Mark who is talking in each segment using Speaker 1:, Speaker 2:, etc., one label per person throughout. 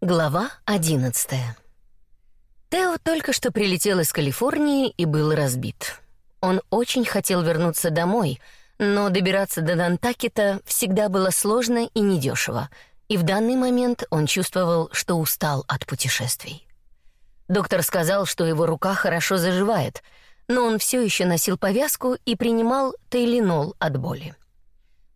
Speaker 1: Глава 11. Тео только что прилетел из Калифорнии и был разбит. Он очень хотел вернуться домой, но добираться до Нантакета всегда было сложно и недешево, и в данный момент он чувствовал, что устал от путешествий. Доктор сказал, что его рука хорошо заживает, но он все еще носил повязку и принимал тейленол от боли.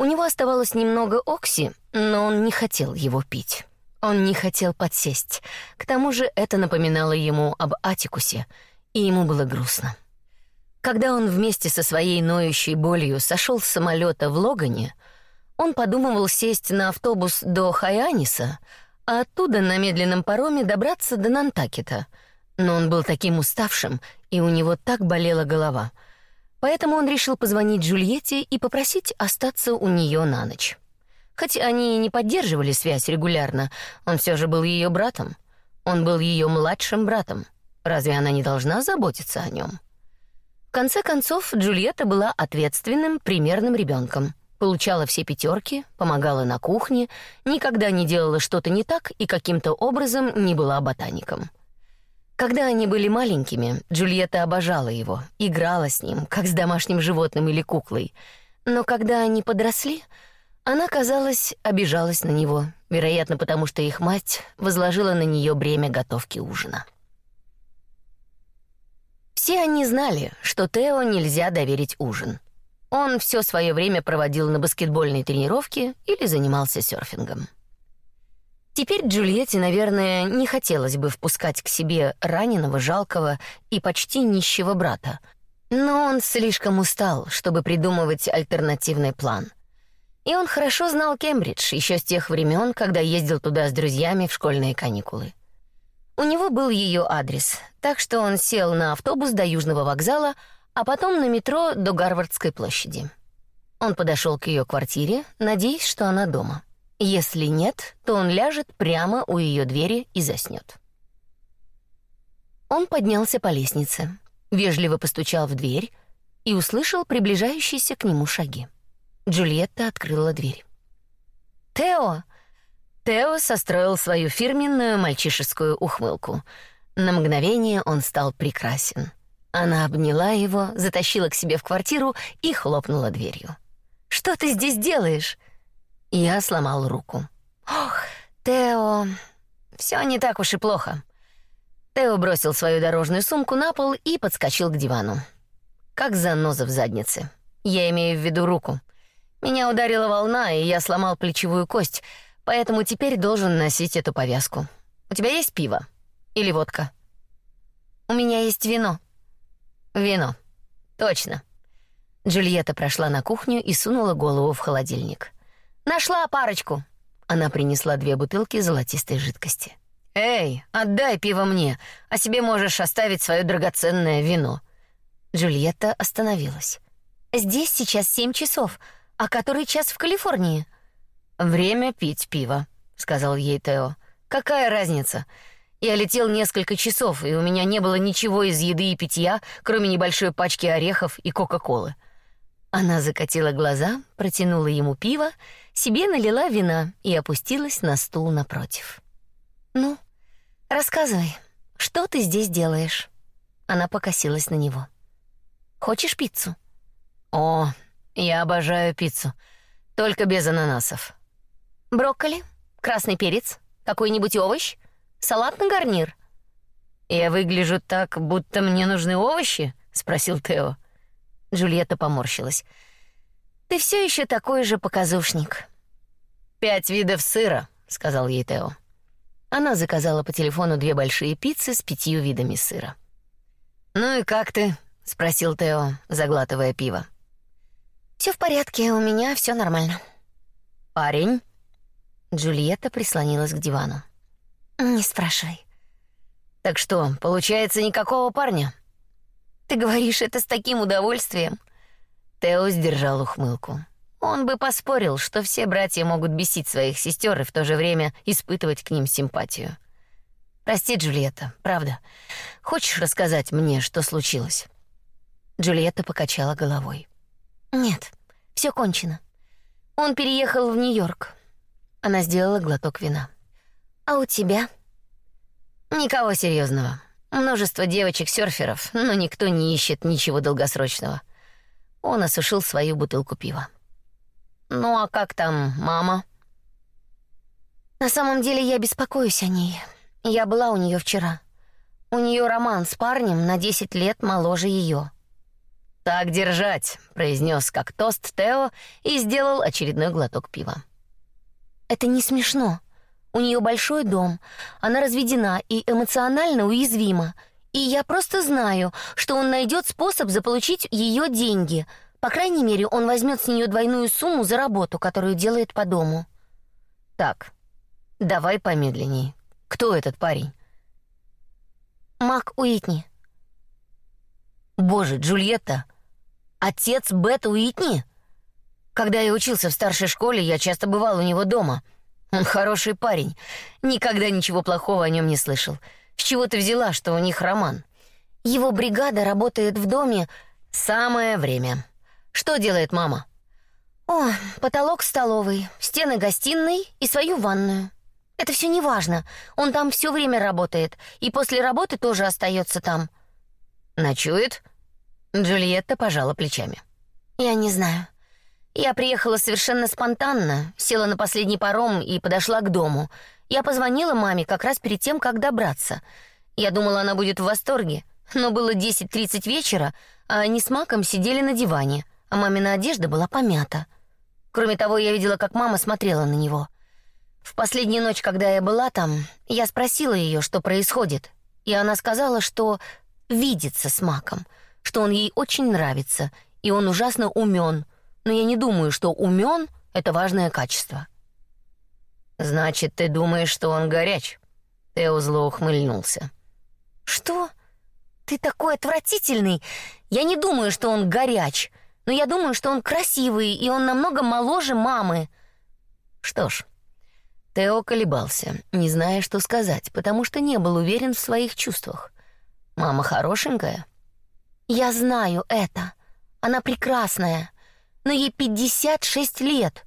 Speaker 1: У него оставалось немного окси, но он не хотел его пить. Он не хотел подсесть. К тому же это напоминало ему об Атикусе, и ему было грустно. Когда он вместе со своей ноющей болью сошел с самолета в Логане, он подумывал сесть на автобус до Хайаниса, а оттуда на медленном пароме добраться до Нантакета. Но он был таким уставшим, и у него так болела голова. Поэтому он решил позвонить Джульетте и попросить остаться у нее на ночь. Хоть они и не поддерживали связь регулярно, он все же был ее братом. Он был ее младшим братом. Разве она не должна заботиться о нем? В конце концов, Джульетта была ответственным, примерным ребенком. Получала все пятерки, помогала на кухне, никогда не делала что-то не так и каким-то образом не была ботаником. Когда они были маленькими, Джульетта обожала его, играла с ним, как с домашним животным или куклой. Но когда они подросли, она, казалось, обижалась на него, вероятно, потому что их мать возложила на нее бремя готовки ужина. Все они знали, что Тео нельзя доверить ужин. Он все свое время проводил на баскетбольной тренировке или занимался серфингом. Теперь Джульетте, наверное, не хотелось бы впускать к себе раненого, жалкого и почти нищего брата, но он слишком устал, чтобы придумывать альтернативный план — и он хорошо знал Кембридж еще с тех времен, когда ездил туда с друзьями в школьные каникулы. У него был ее адрес, так что он сел на автобус до Южного вокзала, а потом на метро до Гарвардской площади. Он подошел к ее квартире, надеясь, что она дома. Если нет, то он ляжет прямо у ее двери и заснет. Он поднялся по лестнице, вежливо постучал в дверь и услышал приближающиеся к нему шаги. Джульетта открыла дверь. «Тео!» Тео состроил свою фирменную мальчишескую ухмылку. На мгновение он стал прекрасен. Она обняла его, затащила к себе в квартиру и хлопнула дверью. «Что ты здесь делаешь?» Я сломал руку. «Ох, Тео, все не так уж и плохо». Тео бросил свою дорожную сумку на пол и подскочил к дивану. Как заноза в заднице. Я имею в виду руку. Меня ударила волна, и я сломал плечевую кость, поэтому теперь должен носить эту повязку. У тебя есть пиво? Или водка? У меня есть вино. Вино. Точно. Джульетта прошла на кухню и сунула голову в холодильник. Нашла парочку. Она принесла две бутылки золотистой жидкости. Эй, отдай пиво мне, а себе можешь оставить свое драгоценное вино. Джульетта остановилась. Здесь сейчас семь часов. «А который час в Калифорнии?» «Время пить пиво», — сказал ей Тео. «Какая разница? Я летел несколько часов, и у меня не было ничего из еды и питья, кроме небольшой пачки орехов и Кока-Колы». Она закатила глаза, протянула ему пиво, себе налила вина и опустилась на стул напротив. «Ну, рассказывай, что ты здесь делаешь?» Она покосилась на него. «Хочешь пиццу?» «О, я обожаю пиццу, только без ананасов. Брокколи, красный перец, какой-нибудь овощ, салат на гарнир. Я выгляжу так, будто мне нужны овощи, спросил Тео. Джульетта поморщилась. Ты все еще такой же показушник. Пять видов сыра, сказал ей Тео. Она заказала по телефону две большие пиццы с пятью видами сыра. Ну и как ты? спросил Тео, заглатывая пиво. Все в порядке, у меня все нормально. Парень? Джульетта прислонилась к дивану. Не спрашивай. Так что, получается никакого парня? Ты говоришь это с таким удовольствием. Тео сдержал ухмылку. Он бы поспорил, что все братья могут бесить своих сестер и в то же время испытывать к ним симпатию. Прости, Джульетта, правда. Хочешь рассказать мне, что случилось? Джульетта покачала головой. Нет, все кончено. Он переехал в Нью-Йорк. Она сделала глоток вина. А у тебя? Никого серьезного. Множество девочек-серферов, но никто не ищет ничего долгосрочного. Он осушил свою бутылку пива. Ну а как там мама? На самом деле я беспокоюсь о ней. Я была у нее вчера. У нее роман с парнем на 10 лет моложе ее. Так держать, произнес как тост Тео и сделал очередной глоток пива. Это не смешно. У нее большой дом, она разведена и эмоционально уязвима. И я просто знаю, что он найдет способ заполучить ее деньги. По крайней мере, он возьмет с нее двойную сумму за работу, которую делает по дому. Так, давай помедленней. Кто этот парень? Мак Уитни. Боже, Джульетта, отец Бет Уитни? Когда я учился в старшей школе, я часто бывал у него дома. Он хороший парень. Никогда ничего плохого о нем не слышал. С чего ты взяла, что у них роман? Его бригада работает в доме самое время. Что делает мама? О, потолок столовой, стены гостиной и свою ванную. Это все неважно. Он там все время работает и после работы тоже остается там. Ночует? Джульетта пожала плечами. Я не знаю. Я приехала совершенно спонтанно, села на последний паром и подошла к дому. Я позвонила маме как раз перед тем, как добраться. Я думала, она будет в восторге, но было 10:30 вечера, а они с Маком сидели на диване, а мамина одежда была помята. Кроме того, я видела, как мама смотрела на него. В последнюю ночь, когда я была там, я спросила ее, что происходит, и она сказала, что видится с Маком, что он ей очень нравится, и он ужасно умен, но я не думаю, что умен — это важное качество. Значит, ты думаешь, что он горяч? Тео зло ухмыльнулся. Что? Ты такой отвратительный. Я не думаю, что он горяч, но я думаю, что он красивый и он намного моложе мамы. Что ж, Тео колебался, не зная, что сказать, потому что не был уверен в своих чувствах. Мама хорошенькая. Я знаю это. Она прекрасная но ей 56 лет.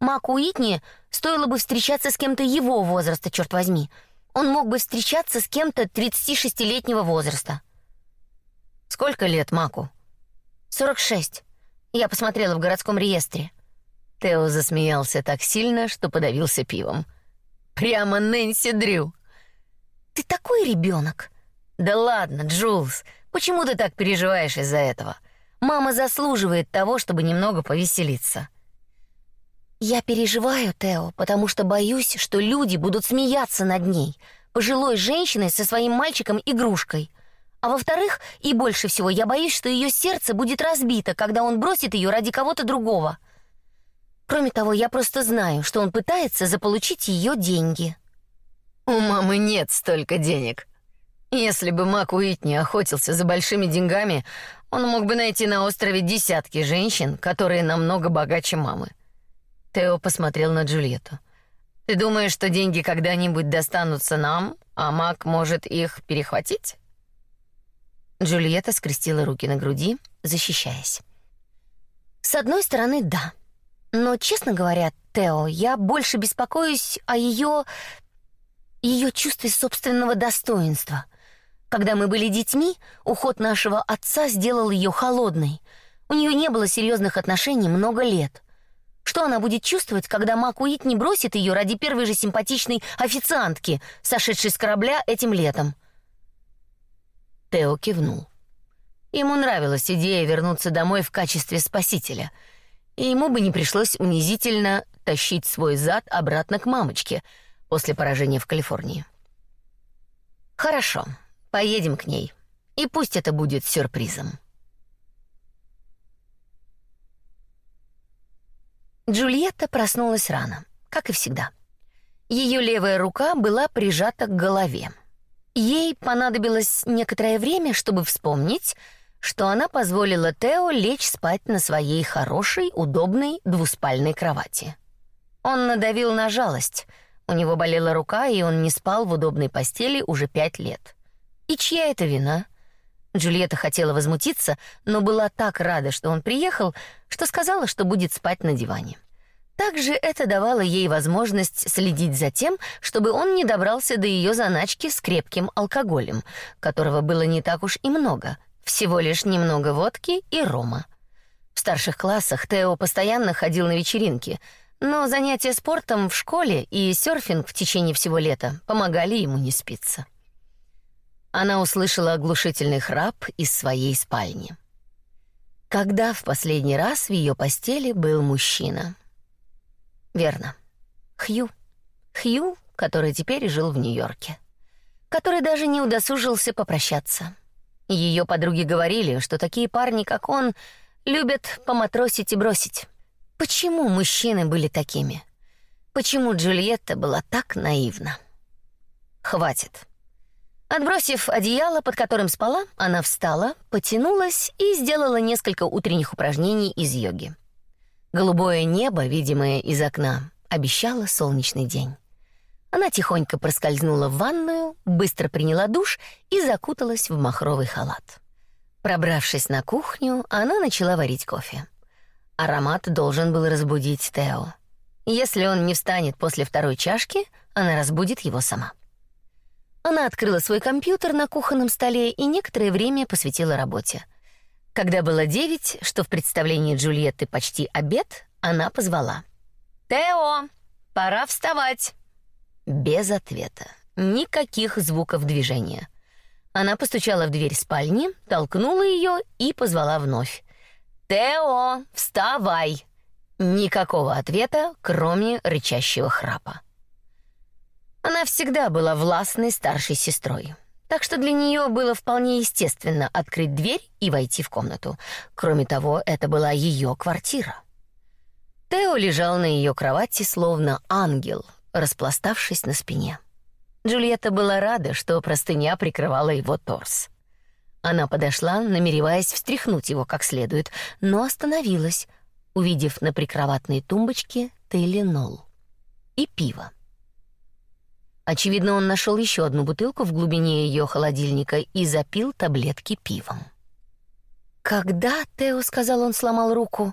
Speaker 1: Маку Уитни стоило бы встречаться с кем-то его возраста, черт возьми. Он мог бы встречаться с кем-то 36-летнего возраста. Сколько лет Маку? 46. Я посмотрела в городском реестре. Тео засмеялся так сильно, что подавился пивом. Прямо Нэнси Дрю. Ты такой ребенок. Да ладно, Джулс, почему ты так переживаешь из-за этого? Мама заслуживает того, чтобы немного повеселиться. Я переживаю, Тео, потому что боюсь, что люди будут смеяться над ней, пожилой женщиной со своим мальчиком-игрушкой. А во-вторых, и больше всего я боюсь, что ее сердце будет разбито, когда он бросит ее ради кого-то другого. Кроме того, я просто знаю, что он пытается заполучить ее деньги. У мамы нет столько денег. Если бы Мак Уитни охотился за большими деньгами, он мог бы найти на острове десятки женщин, которые намного богаче мамы. Тео посмотрел на Джульетту. Ты думаешь, что деньги когда-нибудь достанутся нам, а Мак может их перехватить? Джульетта скрестила руки на груди, защищаясь. С одной стороны, да. Но, честно говоря, Тео, я больше беспокоюсь о ее ее чувстве собственного достоинства — когда мы были детьми, уход нашего отца сделал ее холодной. У нее не было серьезных отношений много лет. Что она будет чувствовать, когда Мак не бросит ее ради первой же симпатичной официантки, сошедшей с корабля этим летом? Тео кивнул. Ему нравилась идея вернуться домой в качестве спасителя, и ему бы не пришлось унизительно тащить свой зад обратно к мамочке после поражения в Калифорнии. Хорошо. Поедем к ней. И пусть это будет сюрпризом. Джульетта проснулась рано, как и всегда. Ее левая рука была прижата к голове. Ей понадобилось некоторое время, чтобы вспомнить, что она позволила Тео лечь спать на своей хорошей, удобной двуспальной кровати. Он надавил на жалость. У него болела рука, и он не спал в удобной постели уже пять лет. И чья это вина? Джульетта хотела возмутиться, но была так рада, что он приехал, что сказала, что будет спать на диване. Также это давало ей возможность следить за тем, чтобы он не добрался до ее заначки с крепким алкоголем, которого было не так уж и много, всего лишь немного водки и рома. В старших классах Тео постоянно ходил на вечеринки, но занятия спортом в школе и серфинг в течение всего лета помогали ему не спиться. Она услышала оглушительный храп из своей спальни. Когда в последний раз в ее постели был мужчина? Верно. Хью. Хью, который теперь жил в Нью-Йорке. Который даже не удосужился попрощаться. Ее подруги говорили, что такие парни, как он, любят поматросить и бросить. Почему мужчины были такими? Почему Джульетта была так наивна? Хватит. Отбросив одеяло, под которым спала, она встала, потянулась и сделала несколько утренних упражнений из йоги. Голубое небо, видимое из окна, обещало солнечный день. Она тихонько проскользнула в ванную, быстро приняла душ и закуталась в махровый халат. Пробравшись на кухню, она начала варить кофе. Аромат должен был разбудить Тео. Если он не встанет после второй чашки, она разбудит его сама. Она открыла свой компьютер на кухонном столе и некоторое время посвятила работе — когда было девять, что в представлении Джульетты почти обед, она позвала. «Тео, пора вставать!» Без ответа. Никаких звуков движения. Она постучала в дверь спальни, толкнула ее и позвала вновь. «Тео, вставай!» Никакого ответа, кроме рычащего храпа. Она всегда была властной старшей сестрой так что для нее было вполне естественно открыть дверь и войти в комнату. Кроме того, это была ее квартира. Тео лежал на ее кровати, словно ангел, распластавшись на спине. Джульетта была рада, что простыня прикрывала его торс. Она подошла, намереваясь встряхнуть его как следует, но остановилась, увидев на прикроватной тумбочке Тейленол и пиво. Очевидно, он нашел еще одну бутылку в глубине ее холодильника и запил таблетки пивом. Когда Тео сказал, он сломал руку,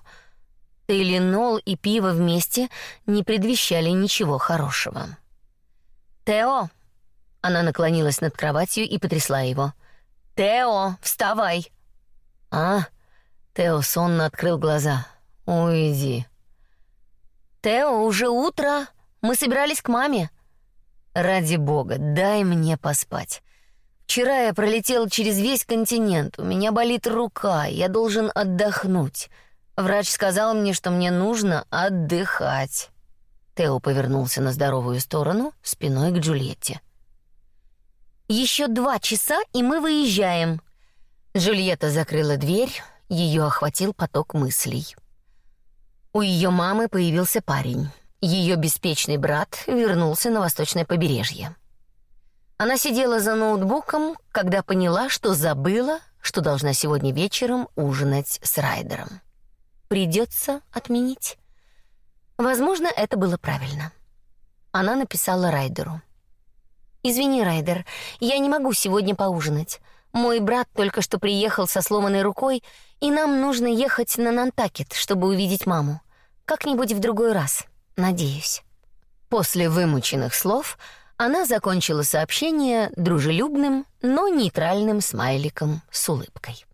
Speaker 1: Тейлинол и пиво вместе не предвещали ничего хорошего. Тео, она наклонилась над кроватью и потрясла его. Тео, вставай. А? Тео сонно открыл глаза. Уйди. Тео, уже утро. Мы собирались к маме. Ради бога, дай мне поспать. Вчера я пролетел через весь континент. У меня болит рука, я должен отдохнуть. Врач сказал мне, что мне нужно отдыхать. Тео повернулся на здоровую сторону, спиной к Джульетте. Еще два часа, и мы выезжаем. Джульетта закрыла дверь, ее охватил поток мыслей. У ее мамы появился парень. Ее беспечный брат вернулся на восточное побережье. Она сидела за ноутбуком, когда поняла, что забыла, что должна сегодня вечером ужинать с Райдером. Придется отменить. Возможно, это было правильно. Она написала Райдеру. «Извини, Райдер, я не могу сегодня поужинать. Мой брат только что приехал со сломанной рукой, и нам нужно ехать на Нантакет, чтобы увидеть маму. Как-нибудь в другой раз». Надеюсь. После вымученных слов она закончила сообщение дружелюбным, но нейтральным смайликом с улыбкой.